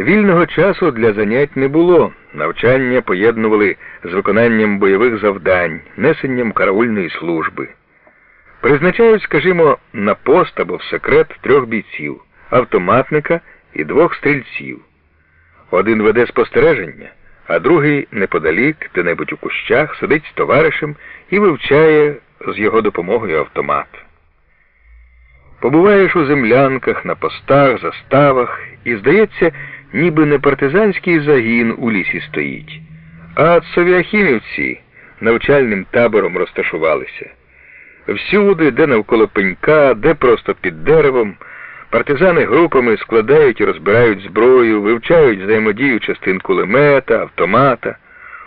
Вільного часу для занять не було. Навчання поєднували з виконанням бойових завдань, несенням караульної служби. Призначають, скажімо, на пост або в секрет трьох бійців, автоматника і двох стрільців. Один веде спостереження, а другий неподалік, де-небудь у кущах, сидить з товаришем і вивчає з його допомогою автомат. Побуваєш у землянках, на постах, заставах, і, здається, ніби не партизанський загін у лісі стоїть, а совіахімівці навчальним табором розташувалися. Всюди, де навколо пенька, де просто під деревом, партизани групами складають і розбирають зброю, вивчають взаємодію частин кулемета, автомата.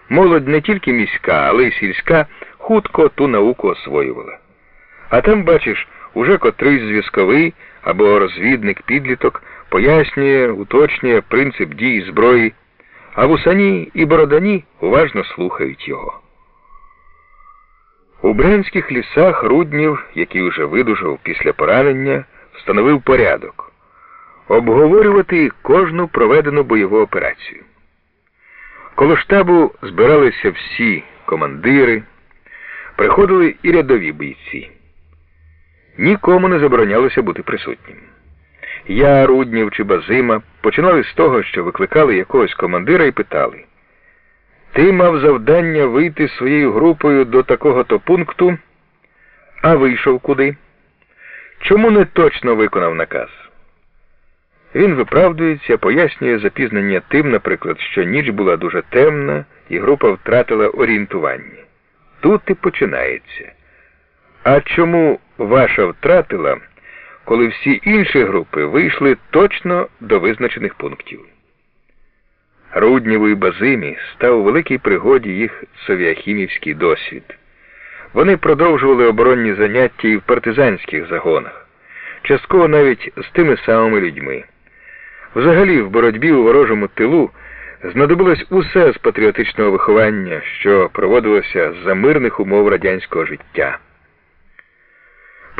Молодь не тільки міська, але й сільська хутко ту науку освоювала. А там, бачиш, уже котрийсь зв'язковий або розвідник підліток пояснює, уточнює принцип дії зброї, а вусані і бородані уважно слухають його. У брянських лісах Руднів, який уже видужав після поранення, встановив порядок обговорювати кожну проведену бойову операцію. Коло штабу збиралися всі командири, приходили і рядові бійці. Нікому не заборонялося бути присутнім. Я, Руднів чи Базима починали з того, що викликали якогось командира і питали. Ти мав завдання вийти своєю групою до такого-то пункту, а вийшов куди? Чому не точно виконав наказ? Він виправдується, пояснює запізнення тим, наприклад, що ніч була дуже темна і група втратила орієнтування. Тут і починається. А чому ваша втратила, коли всі інші групи вийшли точно до визначених пунктів? Руднєву і Базимі став у великій пригоді їх совіахімівський досвід. Вони продовжували оборонні заняття і в партизанських загонах, частково навіть з тими самими людьми. Взагалі, в боротьбі у ворожому тилу знадобилось усе з патріотичного виховання, що проводилося за мирних умов радянського життя.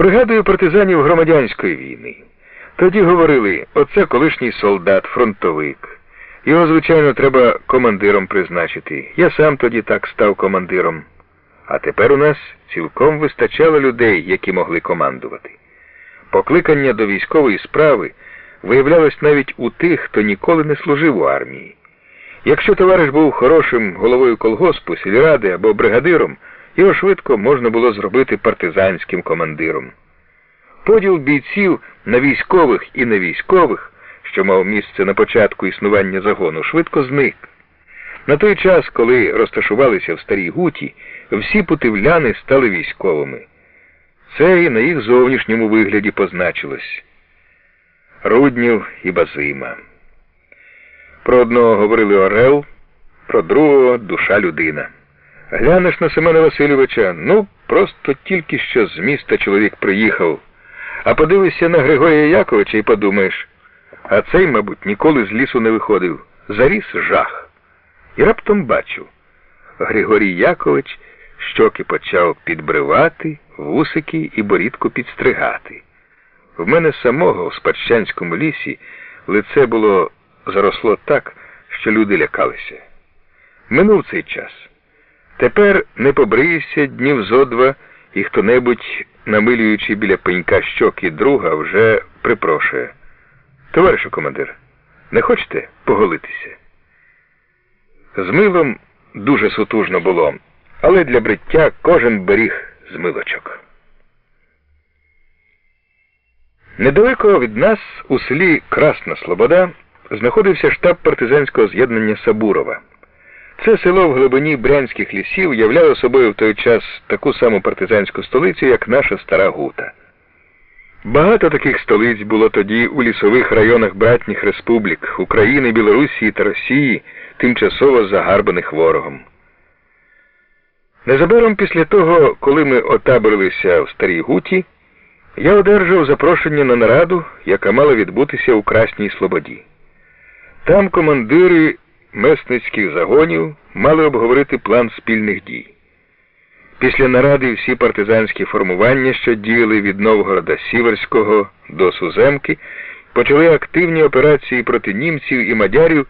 Пригадую партизанів громадянської війни. Тоді говорили, оце колишній солдат, фронтовик. Його, звичайно, треба командиром призначити. Я сам тоді так став командиром. А тепер у нас цілком вистачало людей, які могли командувати. Покликання до військової справи виявлялось навіть у тих, хто ніколи не служив у армії. Якщо товариш був хорошим головою колгоспу, сільради або бригадиром, його швидко можна було зробити партизанським командиром. Поділ бійців на військових і невійськових що мав місце на початку існування загону, швидко зник. На той час, коли розташувалися в старій гуті, всі путивляни стали військовими. Це і на їх зовнішньому вигляді позначилось Руднів і Базима. Про одного говорили Орел, про другого душа людина. Глянеш на Семена Васильовича, ну, просто тільки що з міста чоловік приїхав, а подивишся на Григорія Яковича і подумаєш. А цей, мабуть, ніколи з лісу не виходив. Заріс жах. І раптом бачу. Григорій Якович щоки почав підбривати, вусики і борідку підстригати. В мене самого в Спадщанському лісі лице було заросло так, що люди лякалися. Минув цей час. Тепер не побриєшся днів зо два, і хто небудь, намилюючи біля пенька щоки друга, вже припрошує. Товаришу командир, не хочете поголитися? З милом дуже сутужно було, але для бриття кожен беріг з милочок. Недалеко від нас у селі Красна Слобода знаходився штаб партизанського з'єднання Сабурова. Це село в глибині брянських лісів являло собою в той час таку саму партизанську столицю, як наша стара гута. Багато таких столиць було тоді у лісових районах братніх республік України, Білорусі та Росії, тимчасово загарбаних ворогом. Незабаром після того, коли ми отаборилися в Старій Гуті, я одержав запрошення на нараду, яка мала відбутися у Красній Слободі. Там командири месницьких загонів мали обговорити план спільних дій. Після наради всі партизанські формування, що діяли від Новгорода Сіверського до Суземки, почали активні операції проти німців і мадярів